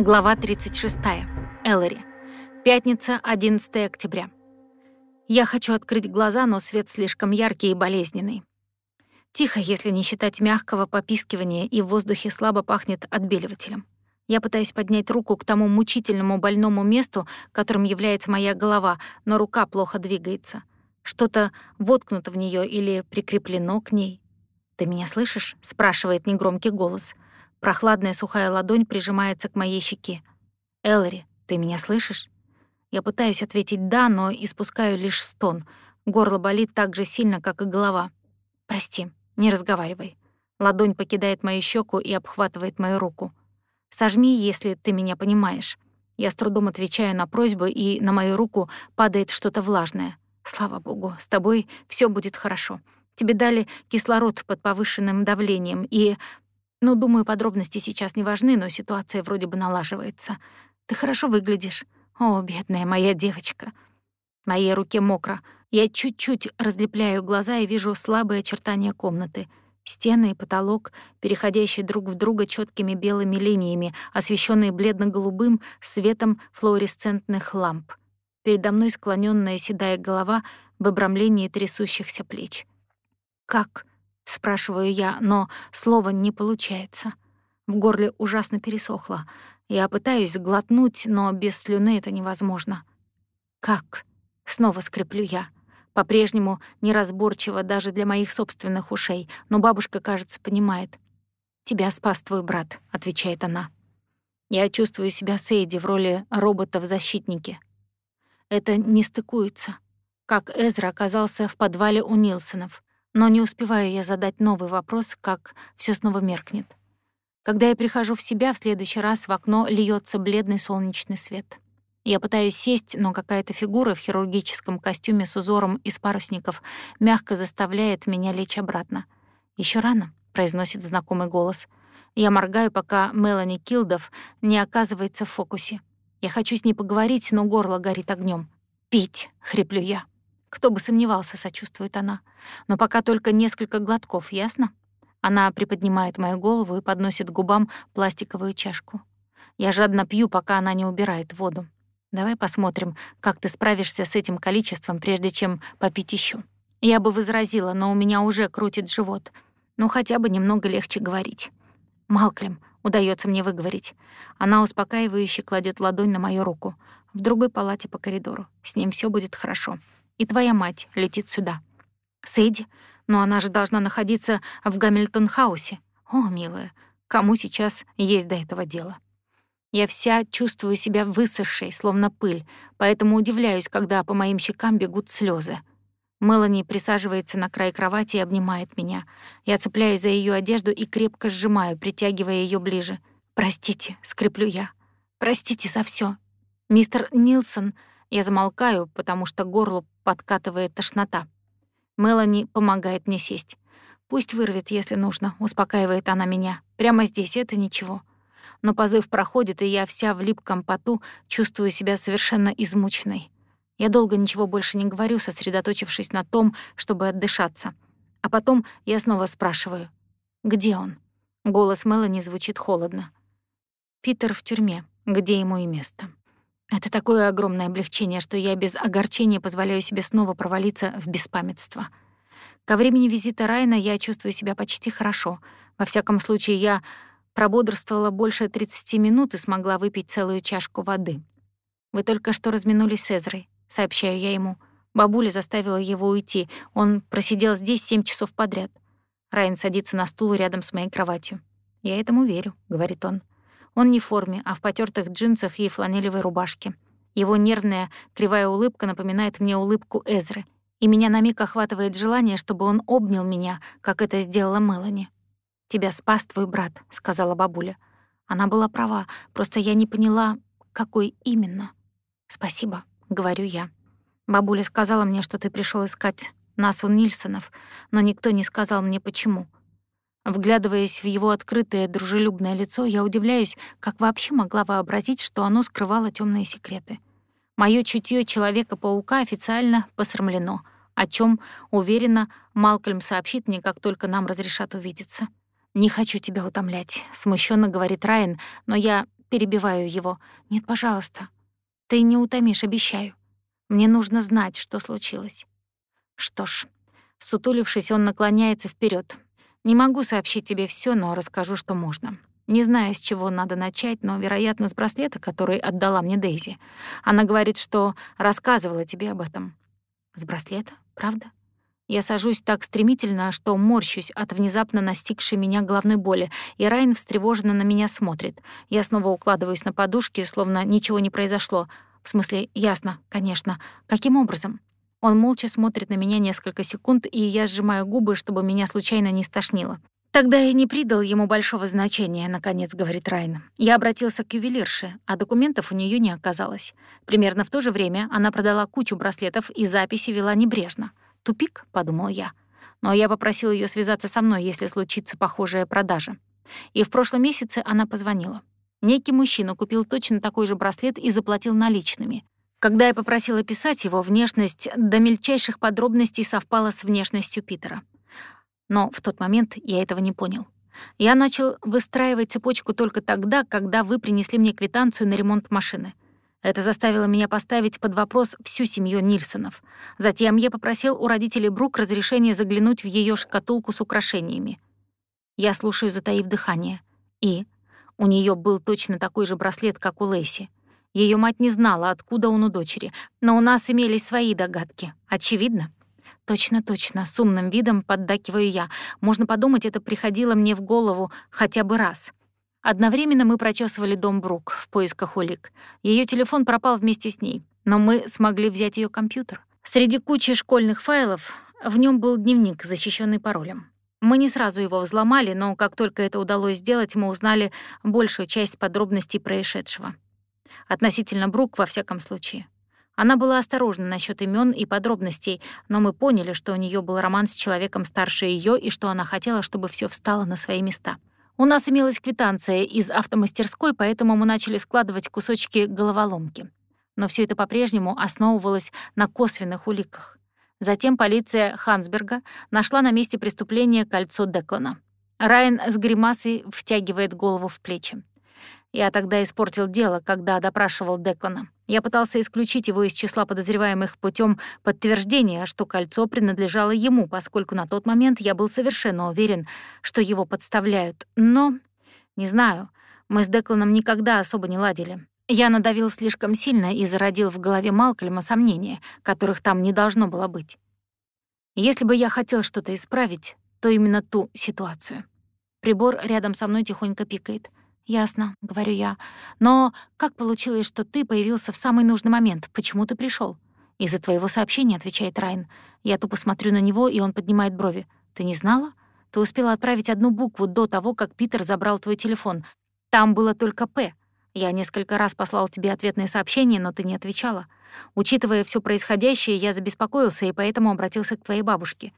Глава 36. Эллари. Пятница, 11 октября. Я хочу открыть глаза, но свет слишком яркий и болезненный. Тихо, если не считать мягкого попискивания, и в воздухе слабо пахнет отбеливателем. Я пытаюсь поднять руку к тому мучительному больному месту, которым является моя голова, но рука плохо двигается. Что-то воткнуто в нее или прикреплено к ней. «Ты меня слышишь?» — спрашивает негромкий голос — Прохладная сухая ладонь прижимается к моей щеке. «Эллари, ты меня слышишь?» Я пытаюсь ответить «да», но испускаю лишь стон. Горло болит так же сильно, как и голова. «Прости, не разговаривай». Ладонь покидает мою щеку и обхватывает мою руку. «Сожми, если ты меня понимаешь». Я с трудом отвечаю на просьбу, и на мою руку падает что-то влажное. «Слава богу, с тобой все будет хорошо. Тебе дали кислород под повышенным давлением, и ну, думаю, подробности сейчас не важны, но ситуация вроде бы налаживается. Ты хорошо выглядишь. О, бедная моя девочка. Моей руке мокро. Я чуть-чуть разлепляю глаза и вижу слабые очертания комнаты. Стены и потолок, переходящие друг в друга четкими белыми линиями, освещенные бледно-голубым светом флуоресцентных ламп. Передо мной склоненная седая голова в обрамлении трясущихся плеч. Как Спрашиваю я, но слова не получается. В горле ужасно пересохло. Я пытаюсь глотнуть, но без слюны это невозможно. «Как?» — снова скреплю я. По-прежнему неразборчиво даже для моих собственных ушей, но бабушка, кажется, понимает. «Тебя спас твой брат», — отвечает она. Я чувствую себя Сейди в роли робота в защитнике. Это не стыкуется. Как Эзра оказался в подвале у Нилсонов. Но не успеваю я задать новый вопрос, как все снова меркнет. Когда я прихожу в себя, в следующий раз в окно льется бледный солнечный свет. Я пытаюсь сесть, но какая-то фигура в хирургическом костюме с узором из парусников мягко заставляет меня лечь обратно. Еще рано», — произносит знакомый голос. Я моргаю, пока Мелани Килдов не оказывается в фокусе. Я хочу с ней поговорить, но горло горит огнем. «Пить!» — хриплю я. Кто бы сомневался, сочувствует она. Но пока только несколько глотков, ясно? Она приподнимает мою голову и подносит к губам пластиковую чашку. Я жадно пью, пока она не убирает воду. Давай посмотрим, как ты справишься с этим количеством, прежде чем попить еще. Я бы возразила, но у меня уже крутит живот. Ну, хотя бы немного легче говорить. Малклем, удается мне выговорить. Она успокаивающе кладет ладонь на мою руку. В другой палате по коридору. С ним все будет хорошо. И твоя мать летит сюда. Сэйди, но она же должна находиться в Гамильтон-хаусе. О, милая, кому сейчас есть до этого дело? Я вся чувствую себя высохшей, словно пыль, поэтому удивляюсь, когда по моим щекам бегут слезы. Мелани присаживается на край кровати и обнимает меня. Я цепляюсь за ее одежду и крепко сжимаю, притягивая ее ближе. «Простите», — скреплю я. «Простите за все. Мистер Нилсон...» Я замолкаю, потому что горло подкатывает тошнота. Мелани помогает мне сесть. «Пусть вырвет, если нужно», — успокаивает она меня. «Прямо здесь это ничего». Но позыв проходит, и я вся в липком поту чувствую себя совершенно измученной. Я долго ничего больше не говорю, сосредоточившись на том, чтобы отдышаться. А потом я снова спрашиваю. «Где он?» Голос Мелани звучит холодно. «Питер в тюрьме, где ему и место». Это такое огромное облегчение, что я без огорчения позволяю себе снова провалиться в беспамятство. Ко времени визита Райна я чувствую себя почти хорошо. Во всяком случае, я прободрствовала больше 30 минут и смогла выпить целую чашку воды. «Вы только что разминулись с Эзрой», — сообщаю я ему. Бабуля заставила его уйти. Он просидел здесь семь часов подряд. Райан садится на стул рядом с моей кроватью. «Я этому верю», — говорит он. Он не в форме, а в потертых джинсах и фланелевой рубашке. Его нервная, кривая улыбка напоминает мне улыбку Эзры, и меня на миг охватывает желание, чтобы он обнял меня, как это сделала Мелани. «Тебя спас твой брат», — сказала бабуля. Она была права, просто я не поняла, какой именно. «Спасибо», — говорю я. Бабуля сказала мне, что ты пришел искать нас у Нильсонов, но никто не сказал мне, почему. Вглядываясь в его открытое, дружелюбное лицо, я удивляюсь, как вообще могла вообразить, что оно скрывало темные секреты. Моё чутье Человека-паука официально посрамлено, о чем уверенно, Малкольм сообщит мне, как только нам разрешат увидеться. «Не хочу тебя утомлять», — смущенно говорит Райан, но я перебиваю его. «Нет, пожалуйста. Ты не утомишь, обещаю. Мне нужно знать, что случилось». Что ж, сутулившись, он наклоняется вперед. «Не могу сообщить тебе все, но расскажу, что можно. Не знаю, с чего надо начать, но, вероятно, с браслета, который отдала мне Дейзи. Она говорит, что рассказывала тебе об этом. С браслета? Правда? Я сажусь так стремительно, что морщусь от внезапно настигшей меня головной боли, и Райан встревоженно на меня смотрит. Я снова укладываюсь на подушке, словно ничего не произошло. В смысле, ясно, конечно. Каким образом? Он молча смотрит на меня несколько секунд, и я сжимаю губы, чтобы меня случайно не стошнило. «Тогда я не придал ему большого значения», — наконец говорит Райн. «Я обратился к ювелирше, а документов у нее не оказалось. Примерно в то же время она продала кучу браслетов и записи вела небрежно. Тупик», — подумал я. Но я попросил ее связаться со мной, если случится похожая продажа. И в прошлом месяце она позвонила. Некий мужчина купил точно такой же браслет и заплатил наличными. Когда я попросила писать его, внешность до мельчайших подробностей совпала с внешностью Питера. Но в тот момент я этого не понял. Я начал выстраивать цепочку только тогда, когда вы принесли мне квитанцию на ремонт машины. Это заставило меня поставить под вопрос всю семью Нильсонов. Затем я попросил у родителей Брук разрешения заглянуть в ее шкатулку с украшениями. Я слушаю, затаив дыхание. И у нее был точно такой же браслет, как у Лэйси. Ее мать не знала, откуда он у дочери, но у нас имелись свои догадки. Очевидно. Точно, точно, с умным видом поддакиваю я. Можно подумать, это приходило мне в голову хотя бы раз. Одновременно мы прочесывали дом Брук в поисках улик. Ее телефон пропал вместе с ней, но мы смогли взять ее компьютер. Среди кучи школьных файлов в нем был дневник, защищенный паролем. Мы не сразу его взломали, но как только это удалось сделать, мы узнали большую часть подробностей происшедшего. Относительно Брук, во всяком случае. Она была осторожна насчет имен и подробностей, но мы поняли, что у нее был роман с человеком старше ее и что она хотела, чтобы все встало на свои места. У нас имелась квитанция из автомастерской, поэтому мы начали складывать кусочки головоломки. Но все это по-прежнему основывалось на косвенных уликах. Затем полиция Хансберга нашла на месте преступления кольцо Деклана. Райан с гримасой втягивает голову в плечи. Я тогда испортил дело, когда допрашивал Деклана. Я пытался исключить его из числа подозреваемых путем подтверждения, что кольцо принадлежало ему, поскольку на тот момент я был совершенно уверен, что его подставляют. Но, не знаю, мы с Декланом никогда особо не ладили. Я надавил слишком сильно и зародил в голове Малкольма сомнения, которых там не должно было быть. Если бы я хотел что-то исправить, то именно ту ситуацию. Прибор рядом со мной тихонько пикает. «Ясно», — говорю я. «Но как получилось, что ты появился в самый нужный момент? Почему ты пришел? «Из-за твоего сообщения», — отвечает Райан. Я тупо смотрю на него, и он поднимает брови. «Ты не знала? Ты успела отправить одну букву до того, как Питер забрал твой телефон. Там было только «П». Я несколько раз послал тебе ответные сообщения, но ты не отвечала. Учитывая все происходящее, я забеспокоился и поэтому обратился к твоей бабушке.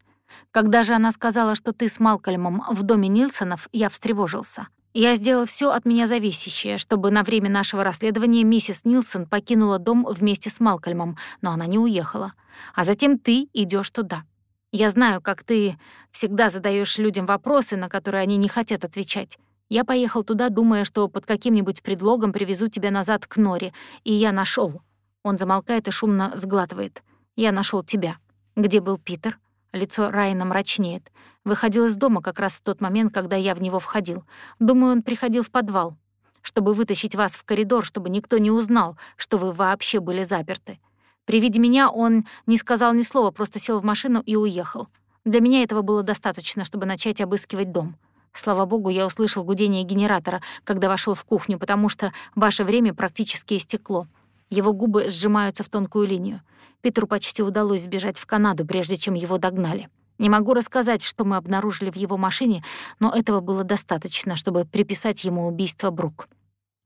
Когда же она сказала, что ты с Малкольмом в доме Нильсонов, я встревожился. Я сделал все от меня зависящее, чтобы на время нашего расследования миссис Нилсон покинула дом вместе с Малкольмом, но она не уехала. А затем ты идешь туда. Я знаю, как ты всегда задаешь людям вопросы, на которые они не хотят отвечать. Я поехал туда, думая, что под каким-нибудь предлогом привезу тебя назад к Норе, и я нашел. Он замолкает и шумно сглатывает. Я нашел тебя. Где был Питер? Лицо Райана мрачнеет. Выходил из дома как раз в тот момент, когда я в него входил. Думаю, он приходил в подвал, чтобы вытащить вас в коридор, чтобы никто не узнал, что вы вообще были заперты. При виде меня он не сказал ни слова, просто сел в машину и уехал. Для меня этого было достаточно, чтобы начать обыскивать дом. Слава богу, я услышал гудение генератора, когда вошел в кухню, потому что ваше время практически истекло. Его губы сжимаются в тонкую линию. Петру почти удалось сбежать в Канаду, прежде чем его догнали. Не могу рассказать, что мы обнаружили в его машине, но этого было достаточно, чтобы приписать ему убийство Брук.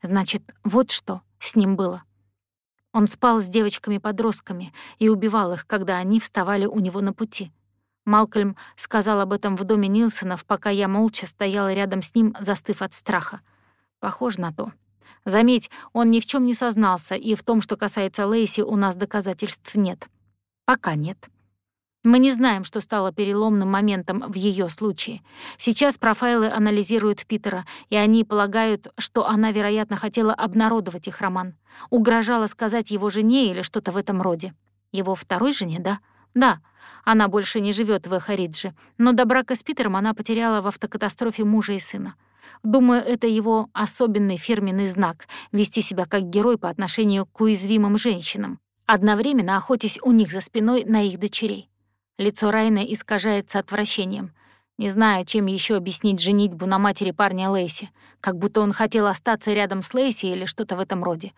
Значит, вот что с ним было. Он спал с девочками-подростками и убивал их, когда они вставали у него на пути. Малкольм сказал об этом в доме Нилсонов, пока я молча стояла рядом с ним, застыв от страха. Похоже на то. Заметь, он ни в чем не сознался, и в том, что касается Лейси, у нас доказательств нет. Пока нет. Мы не знаем, что стало переломным моментом в ее случае. Сейчас профайлы анализируют Питера, и они полагают, что она, вероятно, хотела обнародовать их роман. Угрожала сказать его жене или что-то в этом роде. Его второй жене, да? Да. Она больше не живет в Эхаридже, но до брака с Питером она потеряла в автокатастрофе мужа и сына. Думаю, это его особенный фирменный знак — вести себя как герой по отношению к уязвимым женщинам, одновременно охотясь у них за спиной на их дочерей. Лицо Райна искажается отвращением. Не знаю, чем еще объяснить женитьбу на матери парня Лейси, как будто он хотел остаться рядом с Лейси или что-то в этом роде.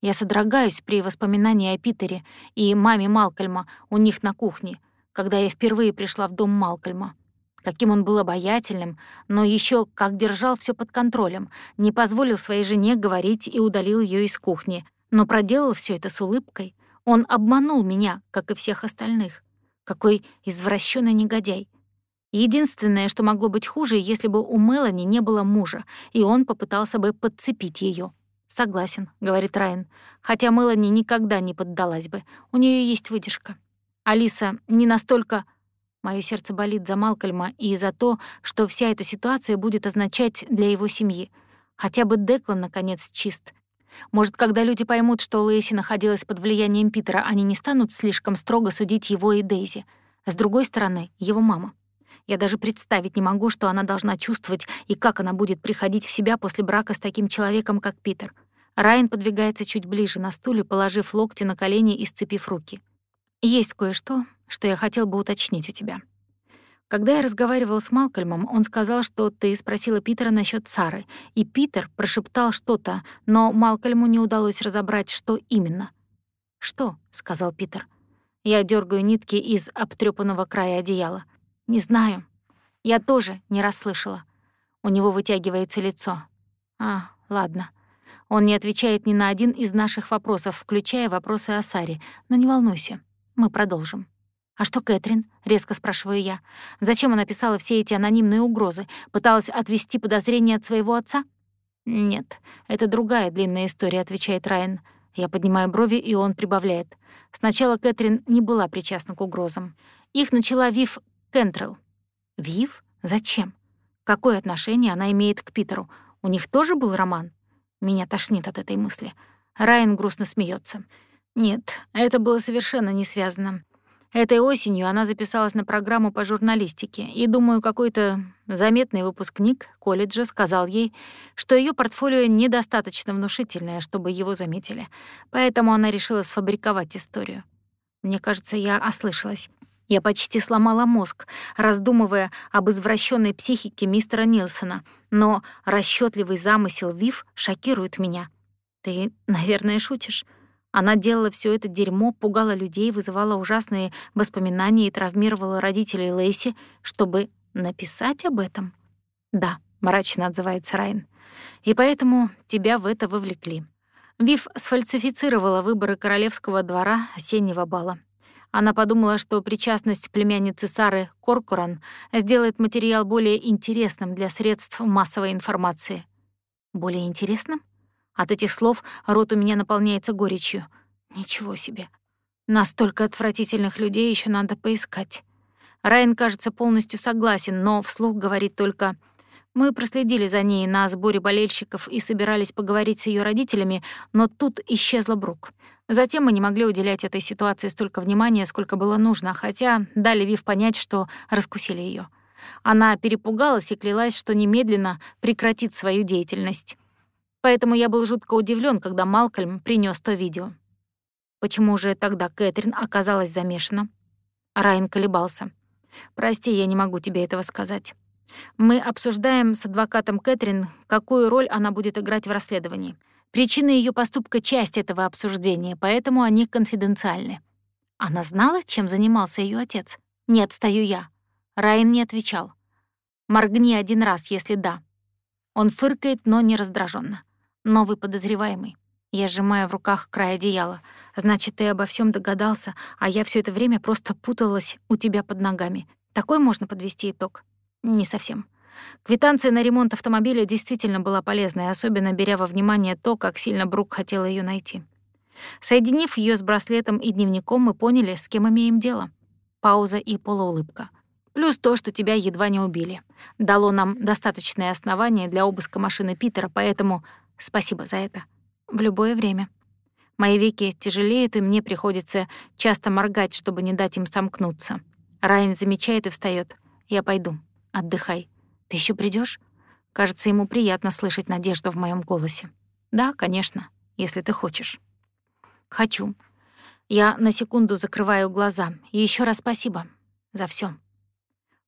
Я содрогаюсь при воспоминании о Питере и маме Малкольма у них на кухне, когда я впервые пришла в дом Малкольма. Каким он был обаятельным, но еще как держал все под контролем, не позволил своей жене говорить и удалил ее из кухни, но проделал все это с улыбкой. Он обманул меня, как и всех остальных. Какой извращенный негодяй. Единственное, что могло быть хуже, если бы у Мелани не было мужа, и он попытался бы подцепить ее. «Согласен», — говорит Райан, хотя Мелани никогда не поддалась бы. У нее есть выдержка. Алиса не настолько... Моё сердце болит за Малкольма и за то, что вся эта ситуация будет означать для его семьи. Хотя бы Деклан, наконец, чист. Может, когда люди поймут, что Лэйси находилась под влиянием Питера, они не станут слишком строго судить его и Дейзи. С другой стороны, его мама. Я даже представить не могу, что она должна чувствовать и как она будет приходить в себя после брака с таким человеком, как Питер. Райан подвигается чуть ближе на стуле, положив локти на колени и сцепив руки. «Есть кое-что, что я хотел бы уточнить у тебя. Когда я разговаривал с Малкольмом, он сказал, что ты спросила Питера насчет Сары, и Питер прошептал что-то, но Малкольму не удалось разобрать, что именно. «Что?» — сказал Питер. Я дергаю нитки из обтрёпанного края одеяла. «Не знаю. Я тоже не расслышала». У него вытягивается лицо. «А, ладно». Он не отвечает ни на один из наших вопросов, включая вопросы о Саре. Но не волнуйся, мы продолжим. «А что Кэтрин?» — резко спрашиваю я. «Зачем она писала все эти анонимные угрозы? Пыталась отвести подозрения от своего отца?» «Нет, это другая длинная история», — отвечает Райан. Я поднимаю брови, и он прибавляет. Сначала Кэтрин не была причастна к угрозам. Их начала Вив Кентрелл. «Вив? Зачем? Какое отношение она имеет к Питеру? У них тоже был роман?» Меня тошнит от этой мысли. Райан грустно смеется. «Нет, это было совершенно не связано. Этой осенью она записалась на программу по журналистике, и, думаю, какой-то заметный выпускник колледжа сказал ей, что ее портфолио недостаточно внушительное, чтобы его заметили. Поэтому она решила сфабриковать историю. Мне кажется, я ослышалась. Я почти сломала мозг, раздумывая об извращенной психике мистера Нилсона, но расчетливый замысел Вив шокирует меня. Ты, наверное, шутишь. Она делала все это дерьмо, пугала людей, вызывала ужасные воспоминания и травмировала родителей Лейси, чтобы написать об этом? Да, мрачно отзывается Райан. И поэтому тебя в это вовлекли. Вив сфальсифицировала выборы королевского двора осеннего бала. Она подумала, что причастность племянницы Сары Коркуран сделает материал более интересным для средств массовой информации. Более интересным? От этих слов рот у меня наполняется горечью. Ничего себе. Настолько отвратительных людей еще надо поискать. Райан, кажется, полностью согласен, но вслух говорит только «Мы проследили за ней на сборе болельщиков и собирались поговорить с ее родителями, но тут исчезла Брук. Затем мы не могли уделять этой ситуации столько внимания, сколько было нужно, хотя дали Вив понять, что раскусили ее. Она перепугалась и клялась, что немедленно прекратит свою деятельность. Поэтому я был жутко удивлен, когда Малкольм принес то видео. Почему же тогда Кэтрин оказалась замешана? Райан колебался. «Прости, я не могу тебе этого сказать. Мы обсуждаем с адвокатом Кэтрин, какую роль она будет играть в расследовании. Причины ее поступка — часть этого обсуждения, поэтому они конфиденциальны. Она знала, чем занимался ее отец? Не отстаю я. Райан не отвечал. «Моргни один раз, если да». Он фыркает, но не раздраженно. Новый подозреваемый. Я сжимаю в руках край одеяла. Значит, ты обо всем догадался, а я все это время просто путалась у тебя под ногами. Такой можно подвести итог? Не совсем. Квитанция на ремонт автомобиля действительно была полезной, особенно беря во внимание то, как сильно Брук хотела ее найти. Соединив ее с браслетом и дневником, мы поняли, с кем имеем дело. Пауза и полуулыбка. Плюс то, что тебя едва не убили. Дало нам достаточное основание для обыска машины Питера, поэтому спасибо за это. В любое время. Мои веки тяжелеют, и мне приходится часто моргать, чтобы не дать им сомкнуться. Райан замечает и встаёт. Я пойду. Отдыхай. Ты ещё придёшь? Кажется, ему приятно слышать надежду в моём голосе. Да, конечно, если ты хочешь. Хочу. Я на секунду закрываю глаза. И ещё раз спасибо за всё.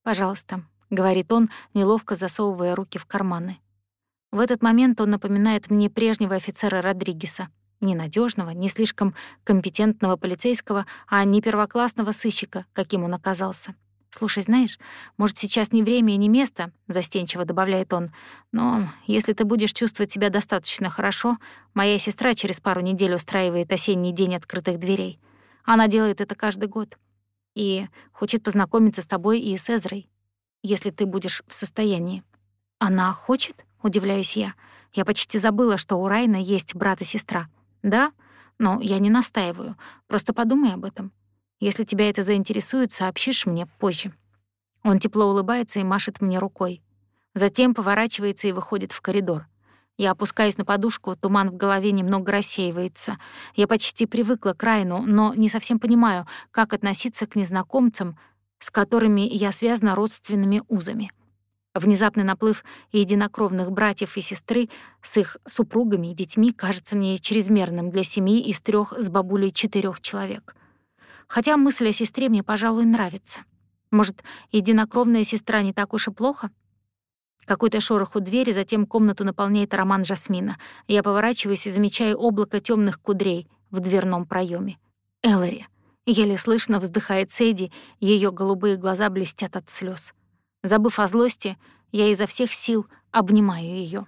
Пожалуйста, говорит он, неловко засовывая руки в карманы. В этот момент он напоминает мне прежнего офицера Родригеса, ненадежного, не слишком компетентного полицейского, а не первоклассного сыщика, каким он оказался. «Слушай, знаешь, может, сейчас не время и не место», — застенчиво добавляет он, «но если ты будешь чувствовать себя достаточно хорошо, моя сестра через пару недель устраивает осенний день открытых дверей. Она делает это каждый год. И хочет познакомиться с тобой и с Эзрой, если ты будешь в состоянии». «Она хочет?» — удивляюсь я. Я почти забыла, что у Райна есть брат и сестра. «Да? Но я не настаиваю. Просто подумай об этом. Если тебя это заинтересует, сообщишь мне позже». Он тепло улыбается и машет мне рукой. Затем поворачивается и выходит в коридор. Я опускаюсь на подушку, туман в голове немного рассеивается. Я почти привыкла к Райну, но не совсем понимаю, как относиться к незнакомцам, с которыми я связана родственными узами. Внезапный наплыв единокровных братьев и сестры с их супругами и детьми кажется мне чрезмерным для семьи из трех с бабулей четырех человек. Хотя мысль о сестре мне, пожалуй, нравится. Может, единокровная сестра не так уж и плохо? Какой-то шорох у двери, затем комнату наполняет роман Жасмина. Я поворачиваюсь и замечаю облако темных кудрей в дверном проеме. Эллари. Еле слышно вздыхает Сэйди, ее голубые глаза блестят от слез. Забыв о злости, я изо всех сил обнимаю ее.